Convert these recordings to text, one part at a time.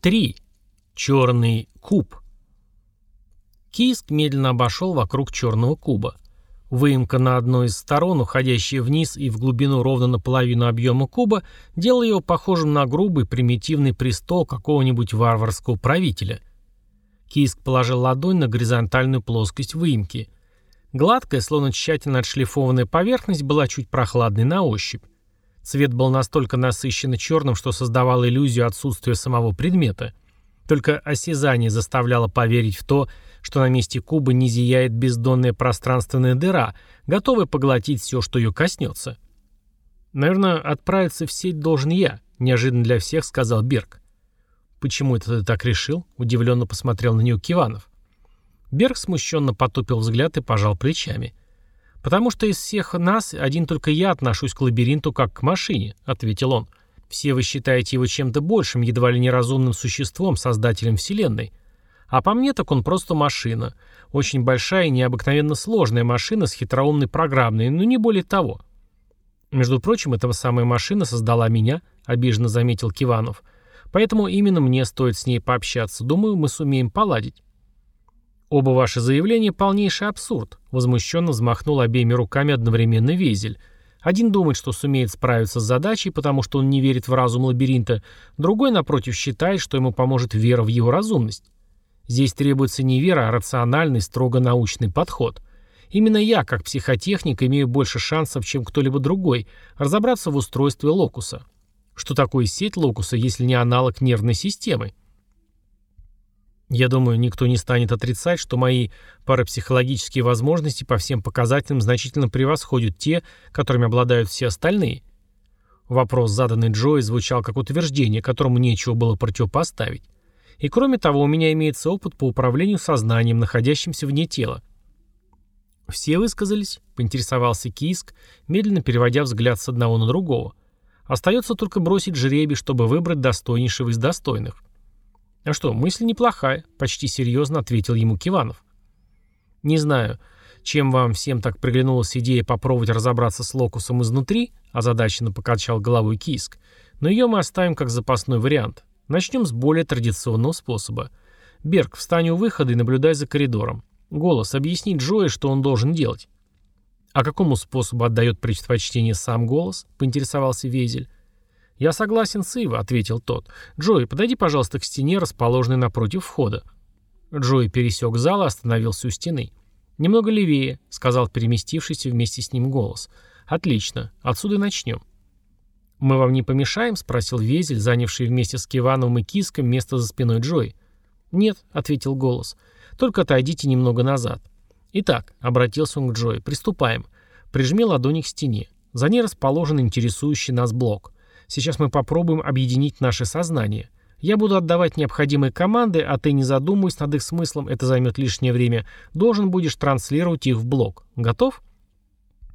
3. Черный куб. Киск медленно обошел вокруг черного куба. Выемка на одной из сторон, уходящая вниз и в глубину ровно наполовину объема куба, делала его похожим на грубый примитивный престол какого-нибудь варварского правителя. Киск положил ладонь на горизонтальную плоскость выемки. Гладкая, словно тщательно отшлифованная поверхность была чуть прохладной на ощупь. Цвет был настолько насыщенно черным, что создавал иллюзию отсутствия самого предмета. Только осязание заставляло поверить в то, что на месте куба не зияет бездонная пространственная дыра, готовая поглотить все, что ее коснется. «Наверное, отправиться в сеть должен я», — неожиданно для всех сказал Берг. «Почему это ты так решил?» — удивленно посмотрел на нее Киванов. Берг смущенно потупил взгляд и пожал плечами. «Потому что из всех нас один только я отношусь к лабиринту как к машине», — ответил он. «Все вы считаете его чем-то большим, едва ли неразумным существом, создателем Вселенной. А по мне так он просто машина. Очень большая и необыкновенно сложная машина с хитроумной программной, но не более того». «Между прочим, эта самая машина создала меня», — обиженно заметил Киванов. «Поэтому именно мне стоит с ней пообщаться. Думаю, мы сумеем поладить». «Оба ваши заявления — полнейший абсурд», — возмущенно взмахнул обеими руками одновременно Везель. Один думает, что сумеет справиться с задачей, потому что он не верит в разум лабиринта, другой, напротив, считает, что ему поможет вера в его разумность. Здесь требуется не вера, а рациональный, строго научный подход. Именно я, как психотехник, имею больше шансов, чем кто-либо другой, разобраться в устройстве локуса. Что такое сеть локуса, если не аналог нервной системы? Я думаю, никто не станет отрицать, что мои парапсихологические возможности по всем показателям значительно превосходят те, которыми обладают все остальные. Вопрос, заданный Джои, звучал как утверждение, которому нечего было противопоставить. И кроме того, у меня имеется опыт по управлению сознанием, находящимся вне тела. «Все высказались?» — поинтересовался Киск, медленно переводя взгляд с одного на другого. «Остается только бросить жребий, чтобы выбрать достойнейшего из достойных». «А что, мысль неплохая», — почти серьезно ответил ему Киванов. «Не знаю, чем вам всем так приглянулась идея попробовать разобраться с локусом изнутри», — озадаченно покачал головой Киск, «но ее мы оставим как запасной вариант. Начнем с более традиционного способа. Берг, встань у выхода и наблюдай за коридором. Голос, объясни Джои, что он должен делать». «А какому способу отдает предпочтение сам голос?» — поинтересовался Везель. «Я согласен с Ива», — ответил тот. «Джои, подойди, пожалуйста, к стене, расположенной напротив входа». Джои пересек зал и остановился у стены. «Немного левее», — сказал переместившийся вместе с ним голос. «Отлично. Отсюда начнем». «Мы вам не помешаем?» — спросил Везель, занявший вместе с Кивановым и Киском место за спиной Джои. «Нет», — ответил голос. «Только отойдите немного назад». «Итак», — обратился он к Джои, — «приступаем. Прижми ладони к стене. За ней расположен интересующий нас блок. Сейчас мы попробуем объединить наше сознание. Я буду отдавать необходимые команды, а ты, не задумываясь над их смыслом, это займет лишнее время, должен будешь транслировать их в блок. Готов?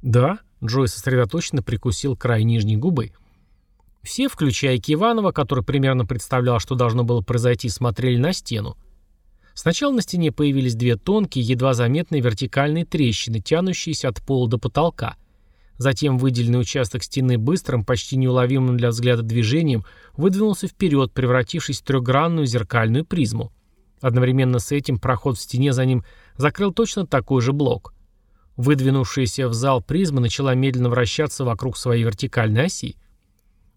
Да. Джой сосредоточенно прикусил край нижней губы. Все, включая Киванова, который примерно представлял, что должно было произойти, смотрели на стену. Сначала на стене появились две тонкие, едва заметные вертикальные трещины, тянущиеся от пола до потолка – Затем выделенный участок стены быстрым, почти неуловимым для взгляда движением выдвинулся вперед, превратившись в трехгранную зеркальную призму. Одновременно с этим проход в стене за ним закрыл точно такой же блок. Выдвинувшаяся в зал призма начала медленно вращаться вокруг своей вертикальной оси.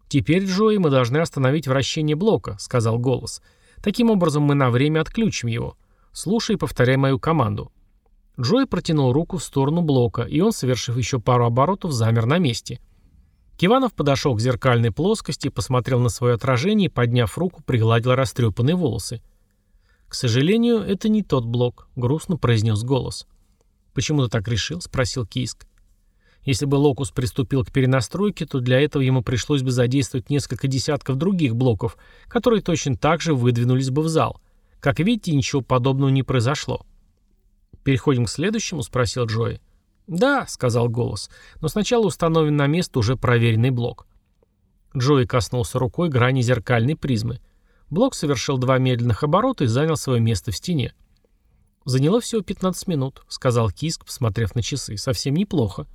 «Теперь, Джои, мы должны остановить вращение блока», — сказал голос. «Таким образом мы на время отключим его. Слушай и повторяй мою команду. Джой протянул руку в сторону блока, и он, совершив еще пару оборотов, замер на месте. Киванов подошел к зеркальной плоскости, посмотрел на свое отражение и, подняв руку, пригладил растрепанные волосы. «К сожалению, это не тот блок», — грустно произнес голос. «Почему ты так решил?» — спросил Киск. Если бы Локус приступил к перенастройке, то для этого ему пришлось бы задействовать несколько десятков других блоков, которые точно так же выдвинулись бы в зал. Как видите, ничего подобного не произошло. «Переходим к следующему?» — спросил Джои. «Да», — сказал голос, — «но сначала установим на место уже проверенный блок». Джои коснулся рукой грани зеркальной призмы. Блок совершил два медленных оборота и занял свое место в стене. «Заняло всего 15 минут», — сказал Киск, посмотрев на часы. «Совсем неплохо».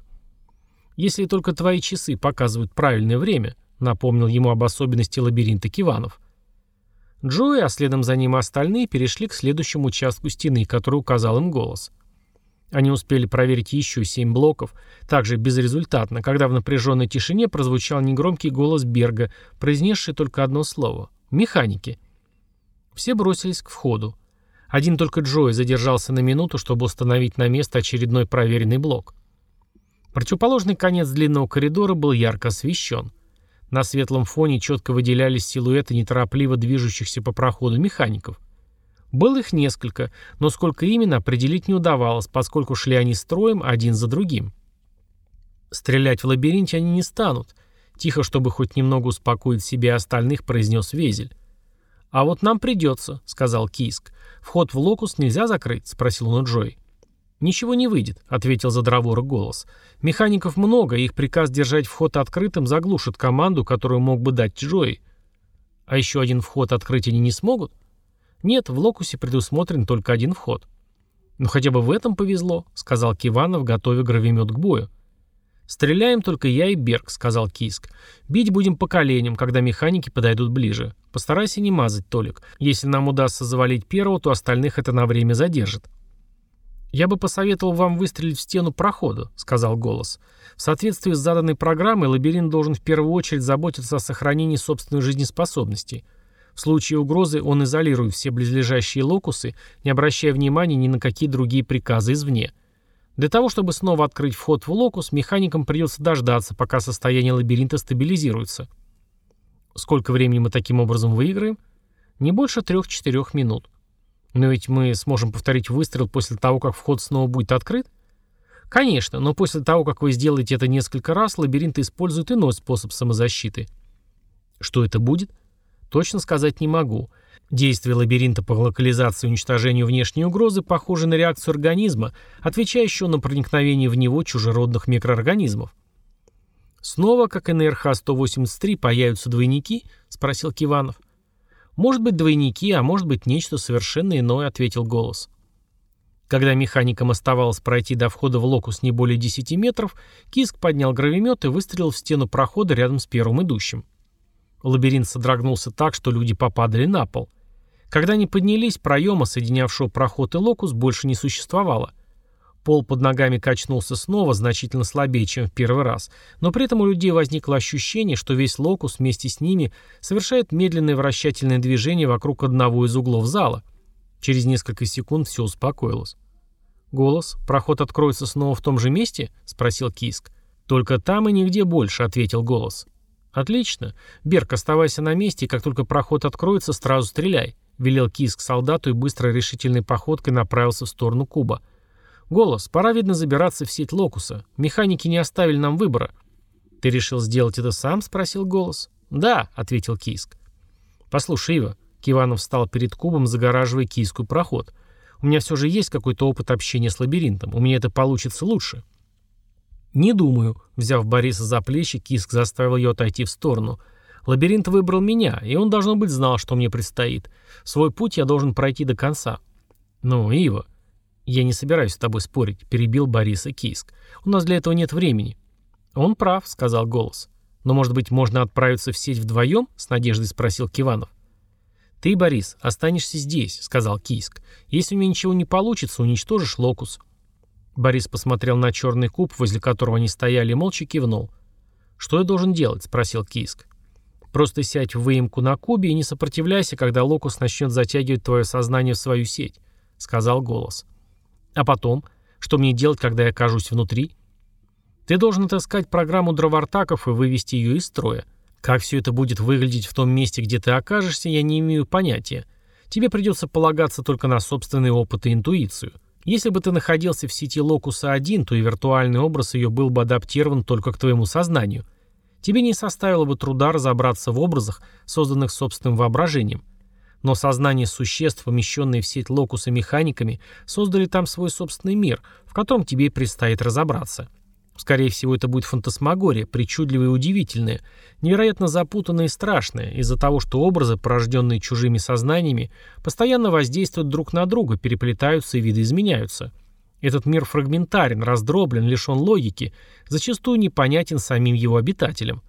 «Если только твои часы показывают правильное время», — напомнил ему об особенности лабиринта Киванов. Джои, а следом за ним остальные, перешли к следующему участку стены, который указал им голос. Они успели проверить еще семь блоков, также безрезультатно, когда в напряженной тишине прозвучал негромкий голос Берга, произнесший только одно слово — «Механики». Все бросились к входу. Один только Джои задержался на минуту, чтобы установить на место очередной проверенный блок. Противоположный конец длинного коридора был ярко освещен. На светлом фоне четко выделялись силуэты неторопливо движущихся по проходу механиков. Было их несколько, но сколько именно определить не удавалось, поскольку шли они строем один за другим. Стрелять в лабиринте они не станут. Тихо, чтобы хоть немного успокоить себя и остальных, произнес Везель. «А вот нам придется», — сказал Киск. «Вход в локус нельзя закрыть?» — спросил он у Джой. «Ничего не выйдет», — ответил Задровора голос. «Механиков много, их приказ держать вход открытым заглушит команду, которую мог бы дать Джои». «А еще один вход открыть они не смогут?» «Нет, в локусе предусмотрен только один вход». «Ну хотя бы в этом повезло», — сказал Киванов, готовя гравимет к бою. «Стреляем только я и Берг», — сказал Киск. «Бить будем по коленям, когда механики подойдут ближе. Постарайся не мазать, Толик. Если нам удастся завалить первого, то остальных это на время задержит». «Я бы посоветовал вам выстрелить в стену прохода», — сказал голос. «В соответствии с заданной программой лабиринт должен в первую очередь заботиться о сохранении собственной жизнеспособности. В случае угрозы он изолирует все близлежащие локусы, не обращая внимания ни на какие другие приказы извне. Для того, чтобы снова открыть вход в локус, механикам придется дождаться, пока состояние лабиринта стабилизируется. Сколько времени мы таким образом выиграем? Не больше трех-четырех минут. Но ведь мы сможем повторить выстрел после того, как вход снова будет открыт? Конечно, но после того, как вы сделаете это несколько раз, лабиринт использует иной способ самозащиты. Что это будет? Точно сказать не могу. Действие лабиринта по локализации и уничтожению внешней угрозы похоже на реакцию организма, отвечающего на проникновение в него чужеродных микроорганизмов. «Снова, как и на РХ-183, появятся двойники?» — спросил Киванов. — «Может быть, двойники, а может быть, нечто совершенно иное», — ответил голос. Когда механикам оставалось пройти до входа в локус не более 10 метров, Киск поднял гравимет и выстрелил в стену прохода рядом с первым идущим. Лабиринт содрогнулся так, что люди попадали на пол. Когда они поднялись, проема, соединявшего проход и локус, больше не существовало. Пол под ногами качнулся снова, значительно слабее, чем в первый раз, но при этом у людей возникло ощущение, что весь локус вместе с ними совершает медленное вращательное движение вокруг одного из углов зала. Через несколько секунд все успокоилось. «Голос, проход откроется снова в том же месте?» — спросил Киск. «Только там и нигде больше», — ответил голос. «Отлично. Берг, оставайся на месте, и как только проход откроется, сразу стреляй», — велел Киск солдату и быстрой решительной походкой направился в сторону куба. «Голос, пора, видно, забираться в сеть локуса. Механики не оставили нам выбора». «Ты решил сделать это сам?» — спросил голос. «Да», — ответил Киск. «Послушай, Ива». Киванов встал перед кубом, загораживая кийскую проход. «У меня все же есть какой-то опыт общения с лабиринтом. У меня это получится лучше». «Не думаю», — взяв Бориса за плечи, Киск заставил ее отойти в сторону. «Лабиринт выбрал меня, и он, должно быть, знал, что мне предстоит. Свой путь я должен пройти до конца». «Ну, Ива, «Я не собираюсь с тобой спорить», — перебил Бориса Кийск. «У нас для этого нет времени». «Он прав», — сказал голос. «Но, может быть, можно отправиться в сеть вдвоем?» — с надеждой спросил Киванов. «Ты, Борис, останешься здесь», — сказал Кийск. «Если у меня ничего не получится, уничтожишь локус». Борис посмотрел на черный куб, возле которого они стояли, и молча кивнул. «Что я должен делать?» — спросил Кийск. «Просто сядь в выемку на кубе и не сопротивляйся, когда локус начнет затягивать твое сознание в свою сеть», — сказал голос. А потом? Что мне делать, когда я окажусь внутри? Ты должен отыскать программу дровартаков и вывести ее из строя. Как все это будет выглядеть в том месте, где ты окажешься, я не имею понятия. Тебе придется полагаться только на собственный опыт и интуицию. Если бы ты находился в сети Локуса 1, то и виртуальный образ ее был бы адаптирован только к твоему сознанию. Тебе не составило бы труда разобраться в образах, созданных собственным воображением. Но сознание существ, помещенные в сеть локуса механиками, создали там свой собственный мир, в котором тебе предстоит разобраться. Скорее всего, это будет фантасмагория, причудливая и удивительная, невероятно запутанная и страшная, из-за того, что образы, порожденные чужими сознаниями, постоянно воздействуют друг на друга, переплетаются и видоизменяются. Этот мир фрагментарен, раздроблен, лишен логики, зачастую непонятен самим его обитателям.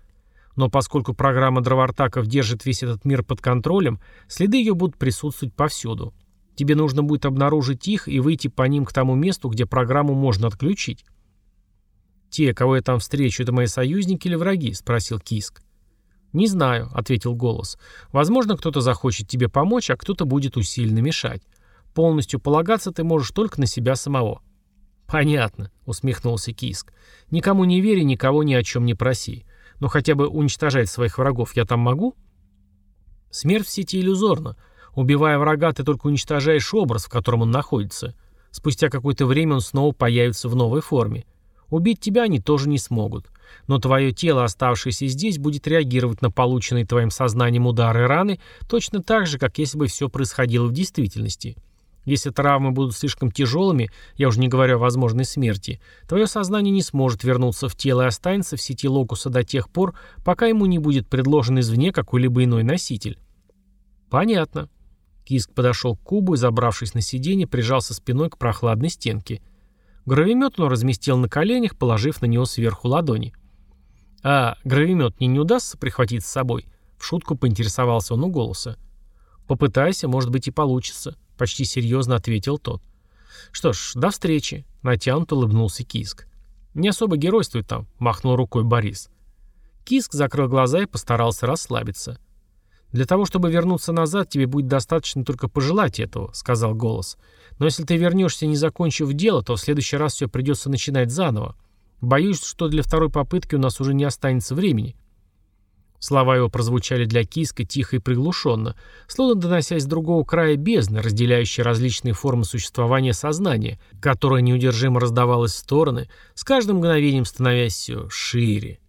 Но поскольку программа дровартаков держит весь этот мир под контролем, следы ее будут присутствовать повсюду. Тебе нужно будет обнаружить их и выйти по ним к тому месту, где программу можно отключить. «Те, кого я там встречу, это мои союзники или враги?» — спросил Киск. «Не знаю», — ответил голос. «Возможно, кто-то захочет тебе помочь, а кто-то будет усиленно мешать. Полностью полагаться ты можешь только на себя самого». «Понятно», — усмехнулся Киск. «Никому не вери, никого ни о чем не проси. Но хотя бы уничтожать своих врагов я там могу?» «Смерть в сети иллюзорна. Убивая врага, ты только уничтожаешь образ, в котором он находится. Спустя какое-то время он снова появится в новой форме. Убить тебя они тоже не смогут. Но твое тело, оставшееся здесь, будет реагировать на полученные твоим сознанием удары и раны точно так же, как если бы все происходило в действительности. Если травмы будут слишком тяжелыми, я уже не говорю о возможной смерти, твое сознание не сможет вернуться в тело и останется в сети локуса до тех пор, пока ему не будет предложен извне какой-либо иной носитель. Понятно. Киск подошел к кубу и, забравшись на сиденье, прижался спиной к прохладной стенке. Гравимет он разместил на коленях, положив на него сверху ладони. «А гравимет мне не удастся прихватить с собой?» В шутку поинтересовался он у голоса. «Попытайся, может быть и получится», — почти серьезно ответил тот. «Что ж, до встречи», — натянут улыбнулся Киск. «Не особо геройствует там», — махнул рукой Борис. Киск закрыл глаза и постарался расслабиться. «Для того, чтобы вернуться назад, тебе будет достаточно только пожелать этого», — сказал голос. «Но если ты вернешься, не закончив дело, то в следующий раз все придется начинать заново. Боюсь, что для второй попытки у нас уже не останется времени». Слова его прозвучали для Киска тихо и приглушенно, словно доносясь с другого края бездны, разделяющей различные формы существования сознания, которое неудержимо раздавалось в стороны, с каждым мгновением становясь все шире.